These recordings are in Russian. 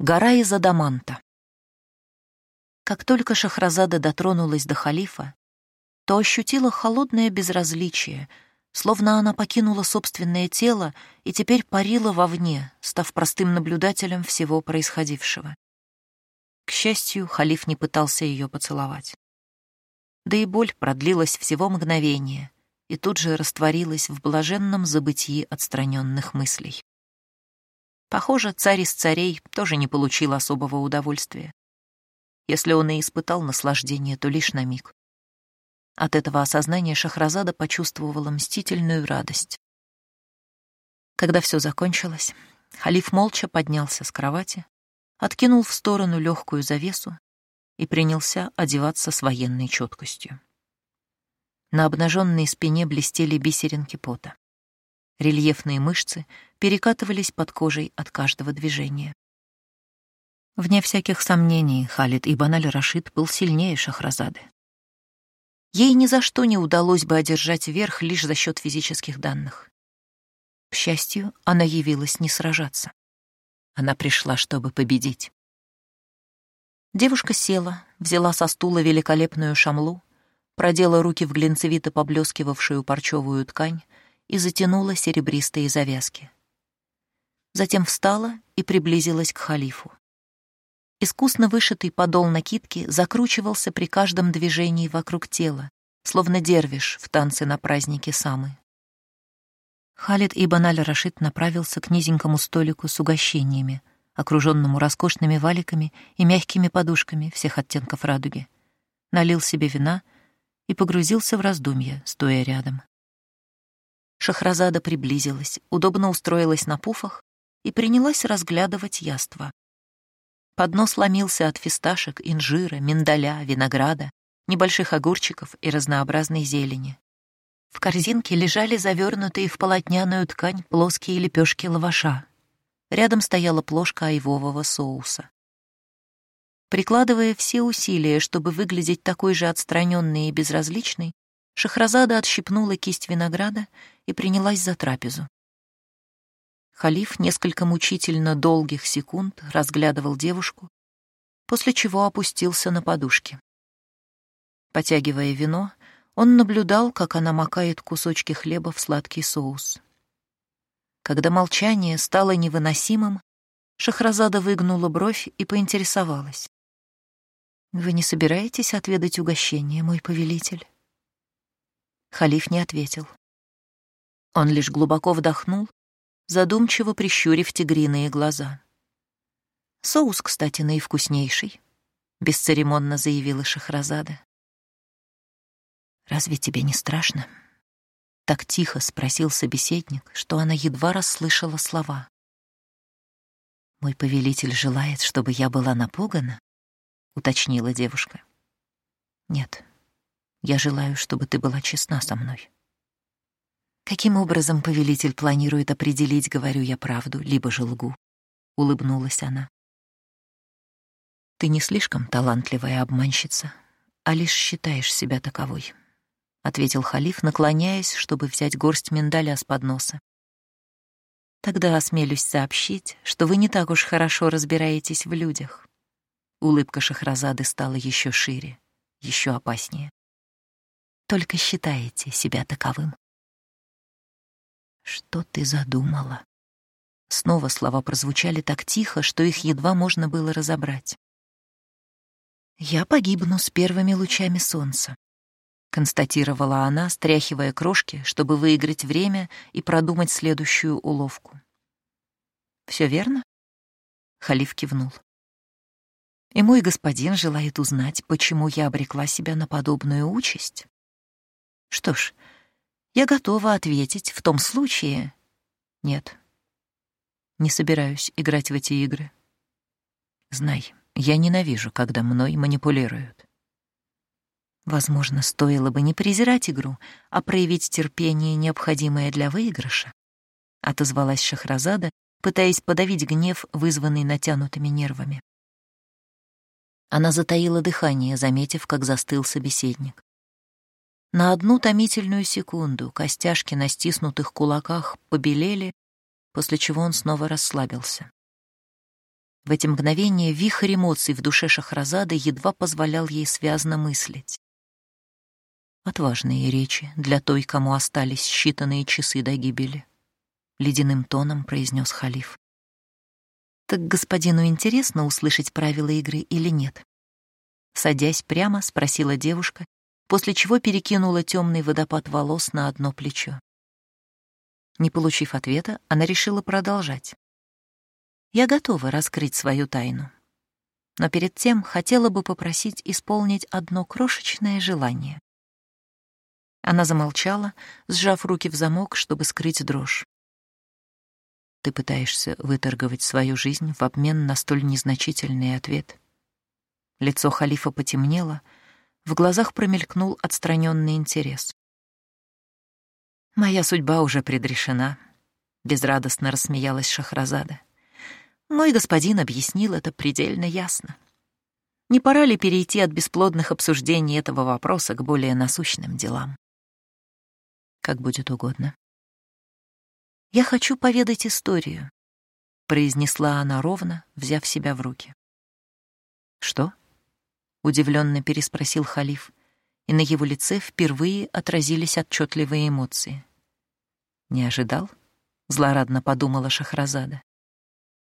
Гора из адаманта. Как только Шахразада дотронулась до халифа, то ощутила холодное безразличие, словно она покинула собственное тело и теперь парила вовне, став простым наблюдателем всего происходившего. К счастью, халиф не пытался ее поцеловать. Да и боль продлилась всего мгновение и тут же растворилась в блаженном забытии отстраненных мыслей. Похоже, царь из царей тоже не получил особого удовольствия. Если он и испытал наслаждение, то лишь на миг. От этого осознания Шахразада почувствовала мстительную радость. Когда все закончилось, халиф молча поднялся с кровати, откинул в сторону легкую завесу и принялся одеваться с военной четкостью. На обнаженной спине блестели бисеринки пота. Рельефные мышцы перекатывались под кожей от каждого движения. Вне всяких сомнений, Халид Ибн аль-Рашид был сильнее Шахразады. Ей ни за что не удалось бы одержать верх лишь за счет физических данных. К счастью, она явилась не сражаться. Она пришла, чтобы победить. Девушка села, взяла со стула великолепную шамлу, продела руки в глинцевито поблескивавшую парчевую ткань и затянула серебристые завязки. Затем встала и приблизилась к халифу. Искусно вышитый подол накидки закручивался при каждом движении вокруг тела, словно дервиш в танце на празднике Самы. Халид Ибн аль-Рашид направился к низенькому столику с угощениями, окруженному роскошными валиками и мягкими подушками всех оттенков радуги, налил себе вина и погрузился в раздумья, стоя рядом. Шахразада приблизилась, удобно устроилась на пуфах и принялась разглядывать яства. Поднос ломился от фисташек, инжира, миндаля, винограда, небольших огурчиков и разнообразной зелени. В корзинке лежали завернутые в полотняную ткань плоские лепешки лаваша. Рядом стояла плошка айвового соуса. Прикладывая все усилия, чтобы выглядеть такой же отстраненной и безразличной, Шахразада отщипнула кисть винограда и принялась за трапезу. Халиф несколько мучительно долгих секунд разглядывал девушку, после чего опустился на подушки. Потягивая вино, он наблюдал, как она макает кусочки хлеба в сладкий соус. Когда молчание стало невыносимым, Шахразада выгнула бровь и поинтересовалась. «Вы не собираетесь отведать угощение, мой повелитель?» Халиф не ответил. Он лишь глубоко вдохнул, задумчиво прищурив тигриные глаза. «Соус, кстати, наивкуснейший», — бесцеремонно заявила Шахразада. «Разве тебе не страшно?» Так тихо спросил собеседник, что она едва расслышала слова. «Мой повелитель желает, чтобы я была напугана?» — уточнила девушка. «Нет, я желаю, чтобы ты была честна со мной. Каким образом повелитель планирует определить, говорю я правду, либо же лгу? Улыбнулась она. Ты не слишком талантливая обманщица, а лишь считаешь себя таковой, ответил халиф, наклоняясь, чтобы взять горсть миндаля с подноса. Тогда осмелюсь сообщить, что вы не так уж хорошо разбираетесь в людях. Улыбка Шахразады стала еще шире, еще опаснее только считаете себя таковым. Что ты задумала? Снова слова прозвучали так тихо, что их едва можно было разобрать. «Я погибну с первыми лучами солнца», — констатировала она, стряхивая крошки, чтобы выиграть время и продумать следующую уловку. «Все верно?» — Халиф кивнул. «И мой господин желает узнать, почему я обрекла себя на подобную участь?» Что ж, я готова ответить в том случае... Нет, не собираюсь играть в эти игры. Знай, я ненавижу, когда мной манипулируют. Возможно, стоило бы не презирать игру, а проявить терпение, необходимое для выигрыша. Отозвалась Шахразада, пытаясь подавить гнев, вызванный натянутыми нервами. Она затаила дыхание, заметив, как застыл собеседник. На одну томительную секунду костяшки на стиснутых кулаках побелели, после чего он снова расслабился. В эти мгновения вихрь эмоций в душе Шахразады едва позволял ей связно мыслить. Отважные речи для той, кому остались считанные часы до гибели. Ледяным тоном произнес халиф. Так господину интересно услышать правила игры или нет? Садясь прямо, спросила девушка, после чего перекинула темный водопад волос на одно плечо. Не получив ответа, она решила продолжать. «Я готова раскрыть свою тайну. Но перед тем хотела бы попросить исполнить одно крошечное желание». Она замолчала, сжав руки в замок, чтобы скрыть дрожь. «Ты пытаешься выторговать свою жизнь в обмен на столь незначительный ответ». Лицо халифа потемнело, в глазах промелькнул отстраненный интерес. «Моя судьба уже предрешена», — безрадостно рассмеялась Шахразада. «Мой господин объяснил это предельно ясно. Не пора ли перейти от бесплодных обсуждений этого вопроса к более насущным делам?» «Как будет угодно». «Я хочу поведать историю», — произнесла она ровно, взяв себя в руки. «Что?» — удивленно переспросил халиф, и на его лице впервые отразились отчетливые эмоции. Не ожидал? Злорадно подумала Шахразада.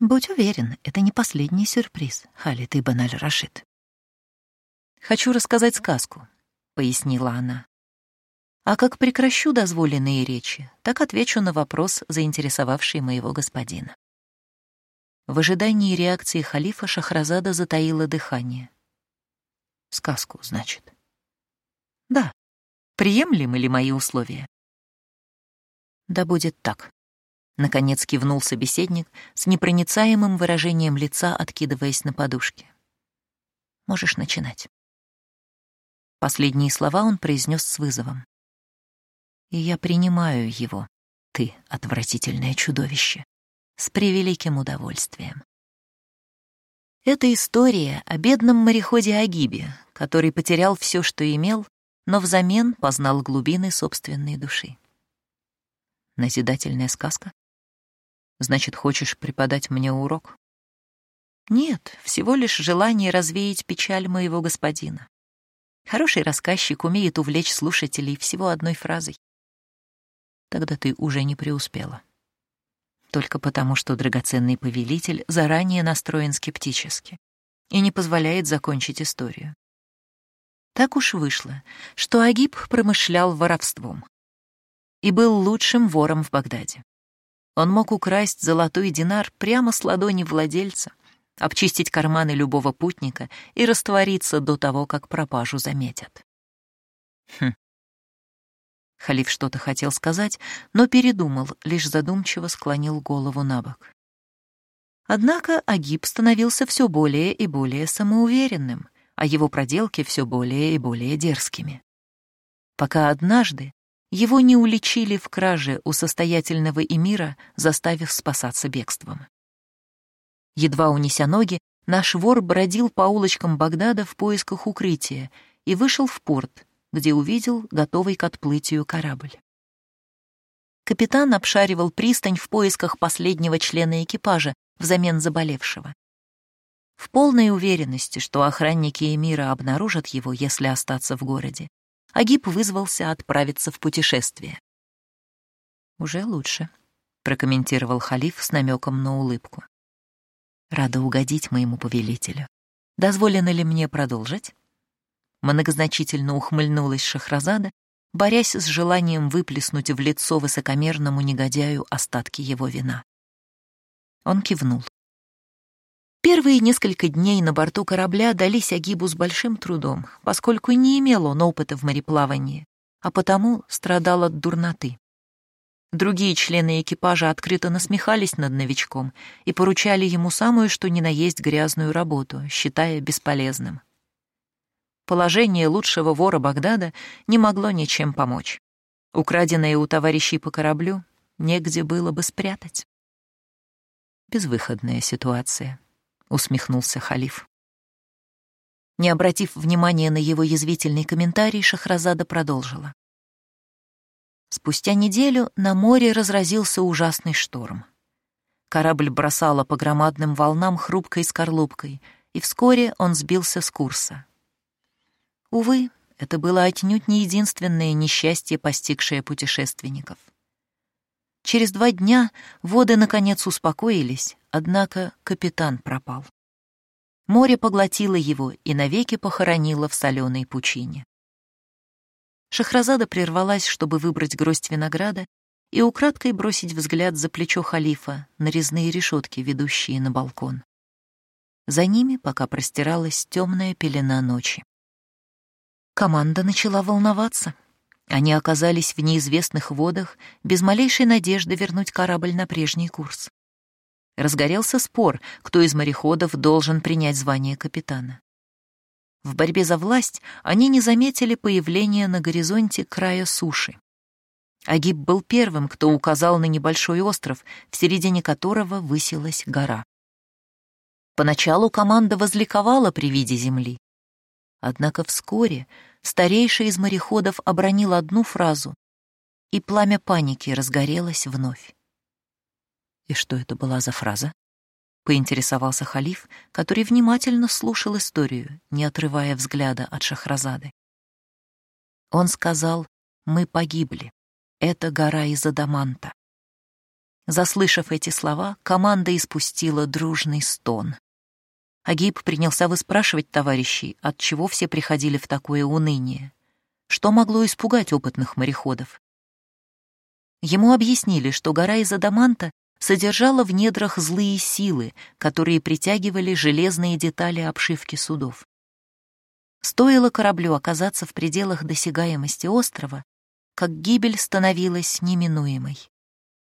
Будь уверен, это не последний сюрприз, Халид и Баналь Рашид. Хочу рассказать сказку, пояснила она. А как прекращу дозволенные речи, так отвечу на вопрос, заинтересовавший моего господина. В ожидании реакции халифа Шахразада затаила дыхание. Сказку, значит. Да. Приемлемы ли мои условия? Да будет так. Наконец кивнул собеседник с непроницаемым выражением лица, откидываясь на подушке. Можешь начинать. Последние слова он произнес с вызовом. И я принимаю его, ты, отвратительное чудовище, с превеликим удовольствием. Это история о бедном мореходе Агибе, который потерял все, что имел, но взамен познал глубины собственной души. Назидательная сказка? Значит, хочешь преподать мне урок? Нет, всего лишь желание развеять печаль моего господина. Хороший рассказчик умеет увлечь слушателей всего одной фразой. Тогда ты уже не преуспела. Только потому, что драгоценный повелитель заранее настроен скептически и не позволяет закончить историю. Так уж вышло, что Агиб промышлял воровством, и был лучшим вором в Багдаде. Он мог украсть золотой динар прямо с ладони владельца, обчистить карманы любого путника и раствориться до того, как пропажу заметят. Хм. Халиф что-то хотел сказать, но передумал, лишь задумчиво склонил голову на бок. Однако Агиб становился все более и более самоуверенным, а его проделки все более и более дерзкими. Пока однажды его не уличили в краже у состоятельного эмира, заставив спасаться бегством. Едва унеся ноги, наш вор бродил по улочкам Багдада в поисках укрытия и вышел в порт, где увидел готовый к отплытию корабль. Капитан обшаривал пристань в поисках последнего члена экипажа взамен заболевшего. В полной уверенности, что охранники эмира обнаружат его, если остаться в городе, Агиб вызвался отправиться в путешествие. «Уже лучше», — прокомментировал халиф с намеком на улыбку. «Рада угодить моему повелителю. Дозволено ли мне продолжить?» Многозначительно ухмыльнулась Шахразада, борясь с желанием выплеснуть в лицо высокомерному негодяю остатки его вина. Он кивнул. Первые несколько дней на борту корабля дались Агибу с большим трудом, поскольку не имел он опыта в мореплавании, а потому страдал от дурноты. Другие члены экипажа открыто насмехались над новичком и поручали ему самую что ни на есть грязную работу, считая бесполезным. Положение лучшего вора Багдада не могло ничем помочь. Украденное у товарищей по кораблю негде было бы спрятать. Безвыходная ситуация. — усмехнулся халиф. Не обратив внимания на его язвительный комментарий, Шахразада продолжила. Спустя неделю на море разразился ужасный шторм. Корабль бросала по громадным волнам хрупкой скорлупкой, и вскоре он сбился с курса. Увы, это было отнюдь не единственное несчастье, постигшее путешественников. Через два дня воды, наконец, успокоились, однако капитан пропал. Море поглотило его и навеки похоронило в соленой пучине. Шахразада прервалась, чтобы выбрать гроздь винограда и украдкой бросить взгляд за плечо халифа на резные решетки, ведущие на балкон. За ними пока простиралась темная пелена ночи. Команда начала волноваться. Они оказались в неизвестных водах без малейшей надежды вернуть корабль на прежний курс. Разгорелся спор, кто из мореходов должен принять звание капитана. В борьбе за власть они не заметили появления на горизонте края суши. Агиб был первым, кто указал на небольшой остров, в середине которого высилась гора. Поначалу команда возликовала при виде земли. Однако вскоре старейший из мореходов обронил одну фразу, и пламя паники разгорелось вновь. И что это была за фраза? Поинтересовался халиф, который внимательно слушал историю, не отрывая взгляда от Шахразады. Он сказал, «Мы погибли. Это гора из адаманта». Заслышав эти слова, команда испустила дружный стон. Агиб принялся выспрашивать товарищей, от чего все приходили в такое уныние. Что могло испугать опытных мореходов? Ему объяснили, что гора из адаманта содержала в недрах злые силы, которые притягивали железные детали обшивки судов. Стоило кораблю оказаться в пределах досягаемости острова, как гибель становилась неминуемой.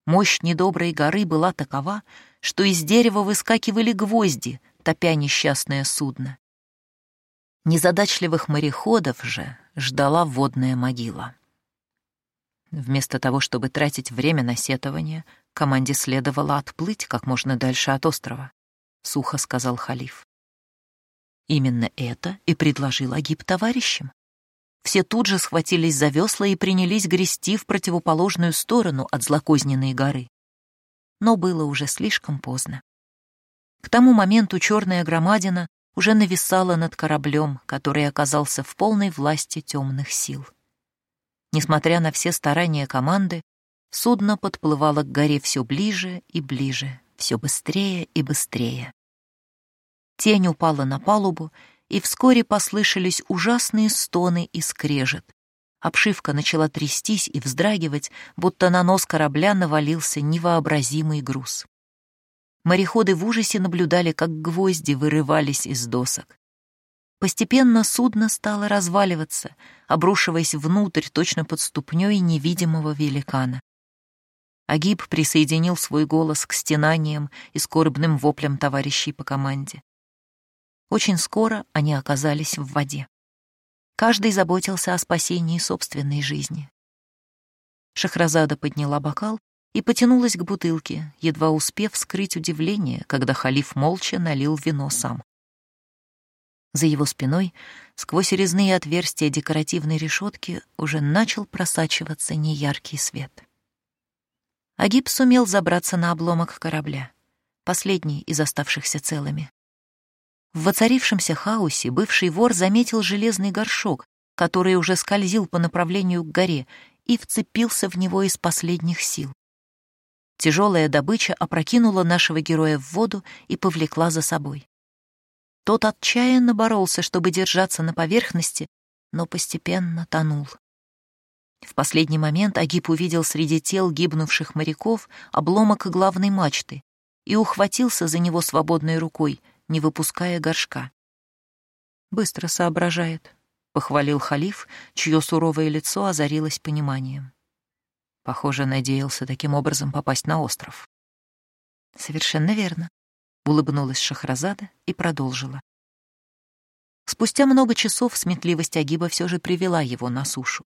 Мощь недоброй горы была такова, что из дерева выскакивали гвозди, топя несчастное судно. Незадачливых мореходов же ждала водная могила. Вместо того, чтобы тратить время на сетование, команде следовало отплыть как можно дальше от острова, — сухо сказал халиф. Именно это и предложил Агиб товарищам. Все тут же схватились за весла и принялись грести в противоположную сторону от злокозненной горы. Но было уже слишком поздно. К тому моменту черная громадина уже нависала над кораблем, который оказался в полной власти темных сил. Несмотря на все старания команды, судно подплывало к горе все ближе и ближе, все быстрее и быстрее. Тень упала на палубу, и вскоре послышались ужасные стоны и скрежет. Обшивка начала трястись и вздрагивать, будто на нос корабля навалился невообразимый груз. Мореходы в ужасе наблюдали, как гвозди вырывались из досок. Постепенно судно стало разваливаться, обрушиваясь внутрь точно под ступней невидимого великана. Агиб присоединил свой голос к стенаниям и скорбным воплям товарищей по команде. Очень скоро они оказались в воде. Каждый заботился о спасении собственной жизни. Шахразада подняла бокал и потянулась к бутылке, едва успев скрыть удивление, когда халиф молча налил вино сам. За его спиной, сквозь резные отверстия декоративной решетки, уже начал просачиваться неяркий свет. Агиб сумел забраться на обломок корабля, последний из оставшихся целыми. В воцарившемся хаосе бывший вор заметил железный горшок, который уже скользил по направлению к горе, и вцепился в него из последних сил. Тяжелая добыча опрокинула нашего героя в воду и повлекла за собой. Тот отчаянно боролся, чтобы держаться на поверхности, но постепенно тонул. В последний момент Агип увидел среди тел гибнувших моряков обломок главной мачты и ухватился за него свободной рукой, не выпуская горшка. «Быстро соображает», — похвалил халиф, чье суровое лицо озарилось пониманием. Похоже, надеялся таким образом попасть на остров. «Совершенно верно», — улыбнулась Шахразада и продолжила. Спустя много часов сметливость Агиба все же привела его на сушу.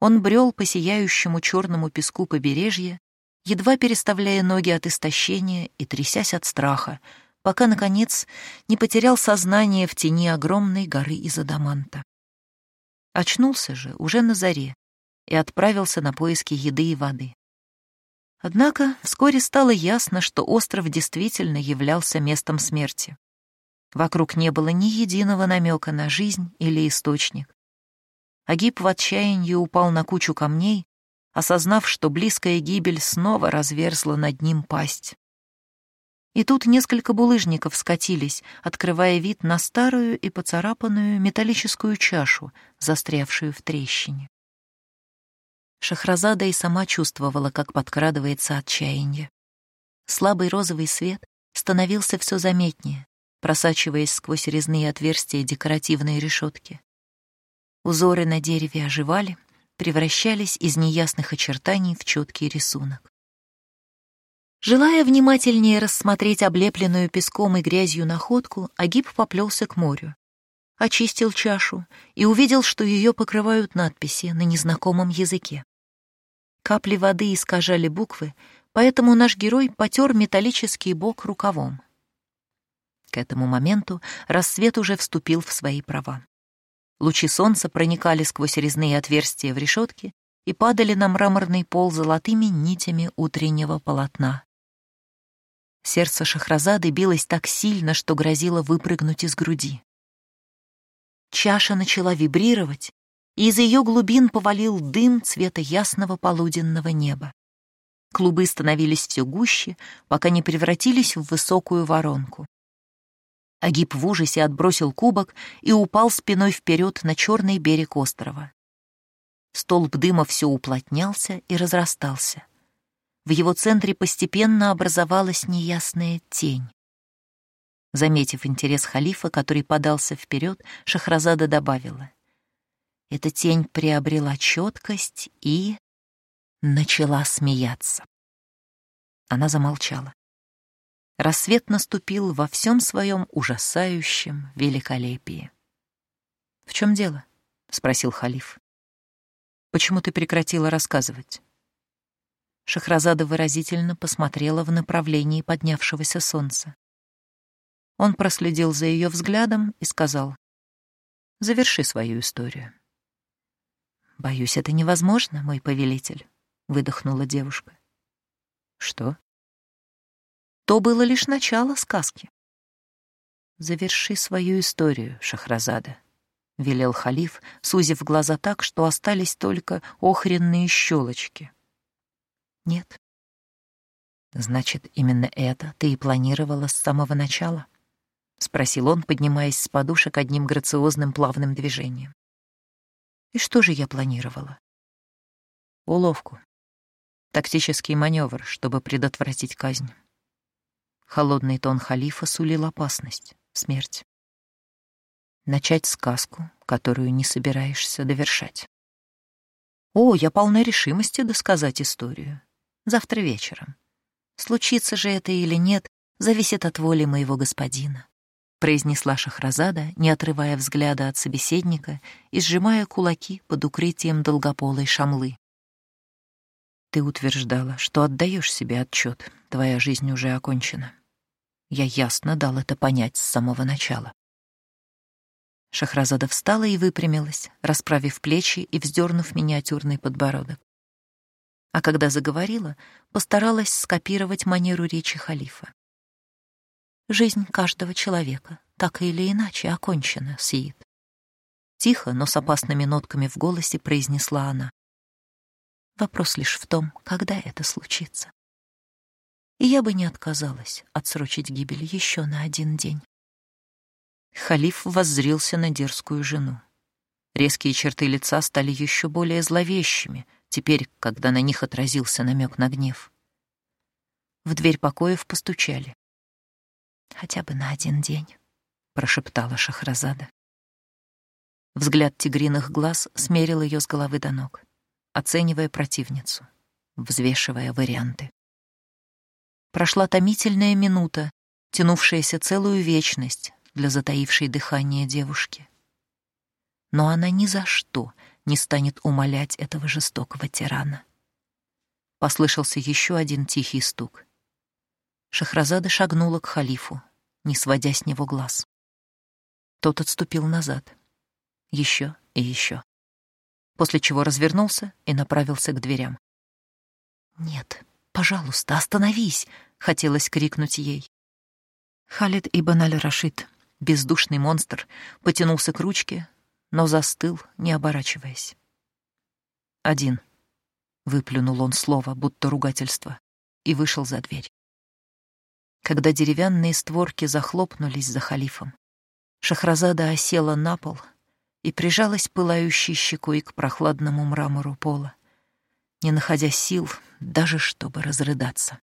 Он брел по сияющему черному песку побережья, едва переставляя ноги от истощения и трясясь от страха, пока, наконец, не потерял сознание в тени огромной горы из адаманта. Очнулся же уже на заре, и отправился на поиски еды и воды. Однако вскоре стало ясно, что остров действительно являлся местом смерти. Вокруг не было ни единого намека на жизнь или источник. Агиб в отчаянии упал на кучу камней, осознав, что близкая гибель снова разверзла над ним пасть. И тут несколько булыжников скатились, открывая вид на старую и поцарапанную металлическую чашу, застрявшую в трещине. Шахразада и сама чувствовала, как подкрадывается отчаяние. Слабый розовый свет становился все заметнее, просачиваясь сквозь резные отверстия декоративной решетки. Узоры на дереве оживали, превращались из неясных очертаний в четкий рисунок. Желая внимательнее рассмотреть облепленную песком и грязью находку, Агиб поплелся к морю. Очистил чашу и увидел, что ее покрывают надписи на незнакомом языке. Капли воды искажали буквы, поэтому наш герой потер металлический бок рукавом. К этому моменту рассвет уже вступил в свои права. Лучи солнца проникали сквозь резные отверстия в решетке и падали на мраморный пол золотыми нитями утреннего полотна. Сердце Шахразады билось так сильно, что грозило выпрыгнуть из груди. Чаша начала вибрировать, и из ее глубин повалил дым цвета ясного полуденного неба. Клубы становились все гуще, пока не превратились в высокую воронку. Агиб в ужасе отбросил кубок и упал спиной вперед на черный берег острова. Столб дыма все уплотнялся и разрастался. В его центре постепенно образовалась неясная тень. Заметив интерес халифа, который подался вперед, Шахразада добавила. Эта тень приобрела четкость и... начала смеяться. Она замолчала. Рассвет наступил во всем своем ужасающем великолепии. «В чем дело?» — спросил халиф. «Почему ты прекратила рассказывать?» Шахразада выразительно посмотрела в направлении поднявшегося солнца. Он проследил за ее взглядом и сказал, «Заверши свою историю». «Боюсь, это невозможно, мой повелитель», — выдохнула девушка. «Что?» То было лишь начало сказки. «Заверши свою историю, Шахразада», — велел халиф, сузив глаза так, что остались только охренные щелочки. Нет. Значит, именно это ты и планировала с самого начала? Спросил он, поднимаясь с подушек одним грациозным плавным движением. И что же я планировала? Уловку. Тактический маневр, чтобы предотвратить казнь. Холодный тон халифа сулил опасность, смерть. Начать сказку, которую не собираешься довершать. О, я полна решимости досказать историю завтра вечером. Случится же это или нет, зависит от воли моего господина», — произнесла Шахразада, не отрывая взгляда от собеседника и сжимая кулаки под укрытием долгополой шамлы. «Ты утверждала, что отдаешь себе отчет, твоя жизнь уже окончена. Я ясно дал это понять с самого начала». Шахразада встала и выпрямилась, расправив плечи и вздернув миниатюрный подбородок а когда заговорила, постаралась скопировать манеру речи халифа. «Жизнь каждого человека, так или иначе, окончена, Сиит». Тихо, но с опасными нотками в голосе произнесла она. Вопрос лишь в том, когда это случится. И я бы не отказалась отсрочить гибель еще на один день. Халиф воззрился на дерзкую жену. Резкие черты лица стали еще более зловещими — теперь, когда на них отразился намек на гнев. В дверь покоев постучали. «Хотя бы на один день», — прошептала Шахразада. Взгляд тигриных глаз смерил ее с головы до ног, оценивая противницу, взвешивая варианты. Прошла томительная минута, тянувшаяся целую вечность для затаившей дыхание девушки. Но она ни за что не станет умолять этого жестокого тирана. Послышался еще один тихий стук. Шахразада шагнула к халифу, не сводя с него глаз. Тот отступил назад. Еще и еще. После чего развернулся и направился к дверям. «Нет», «Пожалуйста, остановись!» — хотелось крикнуть ей. Халид Ибн Аль-Рашид, бездушный монстр, потянулся к ручке, но застыл, не оборачиваясь. «Один», — выплюнул он слово, будто ругательство, и вышел за дверь. Когда деревянные створки захлопнулись за халифом, Шахразада осела на пол и прижалась пылающей щекой к прохладному мрамору пола, не находя сил даже чтобы разрыдаться.